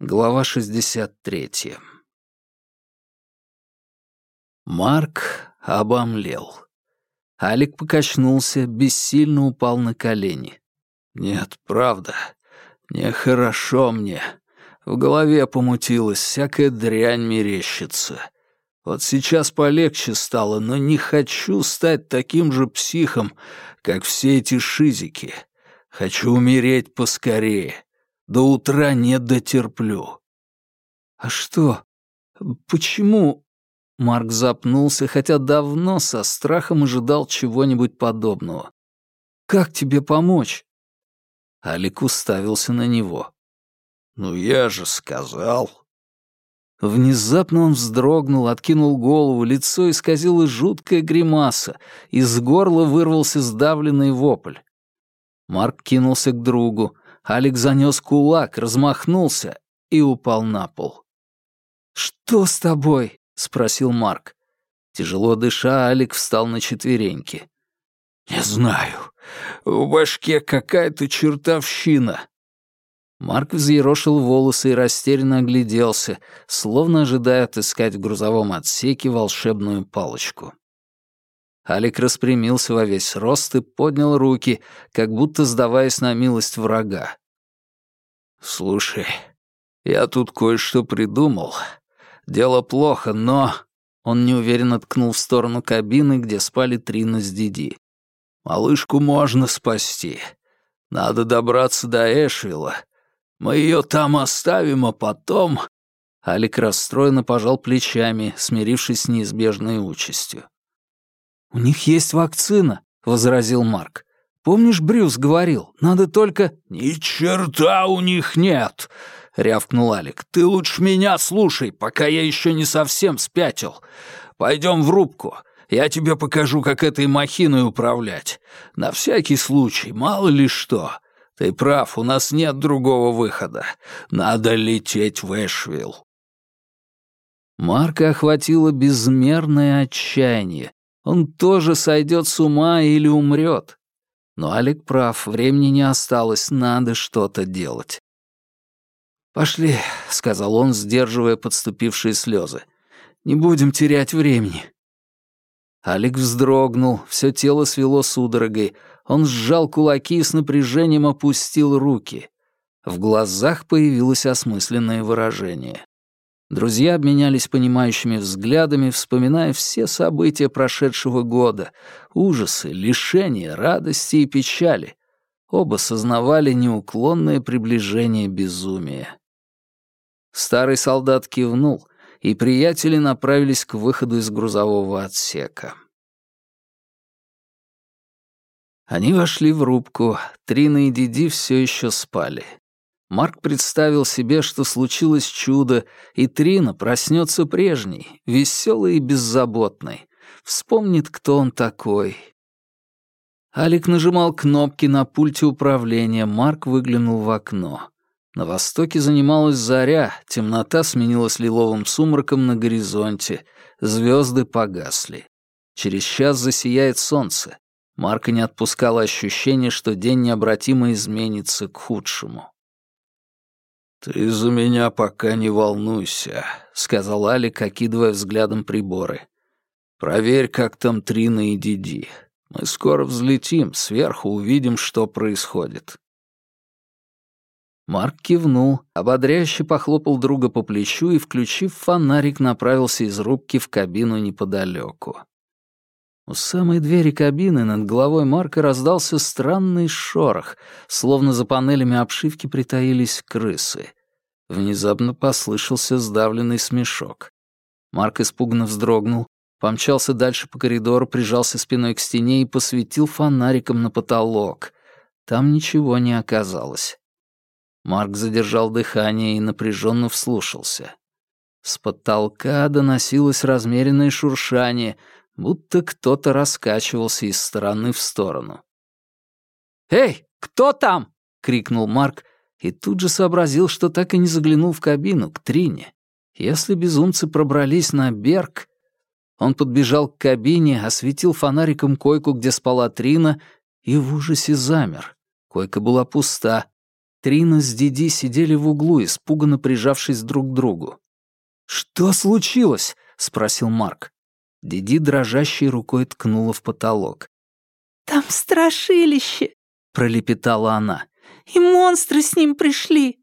Глава 63. Марк обомлел. Алик покачнулся, бессильно упал на колени. «Нет, правда, нехорошо мне. В голове помутилось, всякая дрянь мерещится. Вот сейчас полегче стало, но не хочу стать таким же психом, как все эти шизики. Хочу умереть поскорее. До утра не дотерплю». «А что? Почему?» Марк запнулся, хотя давно со страхом ожидал чего-нибудь подобного. «Как тебе помочь?» Алик уставился на него. «Ну я же сказал». Внезапно он вздрогнул, откинул голову, лицо исказило жуткая гримаса, из горла вырвался сдавленный вопль. Марк кинулся к другу. Алик занес кулак, размахнулся и упал на пол. «Что с тобой?» — спросил Марк. Тяжело дыша, Алик встал на четвереньки. «Не знаю. В башке какая-то чертовщина». Марк взъерошил волосы и растерянно огляделся, словно ожидая отыскать в грузовом отсеке волшебную палочку. Алик распрямился во весь рост и поднял руки, как будто сдаваясь на милость врага. «Слушай, я тут кое-что придумал. Дело плохо, но...» Он неуверенно ткнул в сторону кабины, где спали Трина с Диди. «Малышку можно спасти. Надо добраться до Эшвилла. Мы ее там оставим, а потом...» Алик расстроенно пожал плечами, смирившись с неизбежной участью. «У них есть вакцина», — возразил Марк. «Помнишь, Брюс говорил, надо только...» «Ни черта у них нет!» — рявкнул Алик. «Ты лучше меня слушай, пока я еще не совсем спятил. Пойдем в рубку. Я тебе покажу, как этой махиной управлять. На всякий случай, мало ли что. Ты прав, у нас нет другого выхода. Надо лететь в Эшвилл». Марка охватило безмерное отчаяние. Он тоже сойдет с ума или умрет. Но Алик прав, времени не осталось, надо что-то делать. «Пошли», — сказал он, сдерживая подступившие слезы. «Не будем терять времени». Алик вздрогнул, все тело свело судорогой. Он сжал кулаки и с напряжением опустил руки. В глазах появилось осмысленное выражение. Друзья обменялись понимающими взглядами, вспоминая все события прошедшего года, ужасы, лишения, радости и печали. Оба сознавали неуклонное приближение безумия. Старый солдат кивнул, и приятели направились к выходу из грузового отсека. Они вошли в рубку, Трина и Диди все еще спали. Марк представил себе, что случилось чудо, и Трина проснется прежней, веселой и беззаботной. Вспомнит, кто он такой. Алик нажимал кнопки на пульте управления, Марк выглянул в окно. На востоке занималась заря, темнота сменилась лиловым сумраком на горизонте, звезды погасли. Через час засияет солнце. Марка не отпускало ощущение, что день необратимо изменится к худшему. «Ты за меня пока не волнуйся», — сказал Алик, окидывая взглядом приборы. «Проверь, как там Трина и Диди. Мы скоро взлетим, сверху увидим, что происходит». Марк кивнул, ободряюще похлопал друга по плечу и, включив фонарик, направился из рубки в кабину неподалеку. У самой двери кабины над головой Марка раздался странный шорох, словно за панелями обшивки притаились крысы. Внезапно послышался сдавленный смешок. Марк испуганно вздрогнул, помчался дальше по коридору, прижался спиной к стене и посветил фонариком на потолок. Там ничего не оказалось. Марк задержал дыхание и напряженно вслушался. С потолка доносилось размеренное шуршание — будто кто-то раскачивался из стороны в сторону. «Эй, кто там?» — крикнул Марк и тут же сообразил, что так и не заглянул в кабину к Трине. Если безумцы пробрались на Берг... Он подбежал к кабине, осветил фонариком койку, где спала Трина, и в ужасе замер. Койка была пуста. Трина с Диди сидели в углу, испуганно прижавшись друг к другу. «Что случилось?» — спросил Марк. Диди дрожащей рукой ткнула в потолок. «Там страшилище!» — пролепетала она. «И монстры с ним пришли!»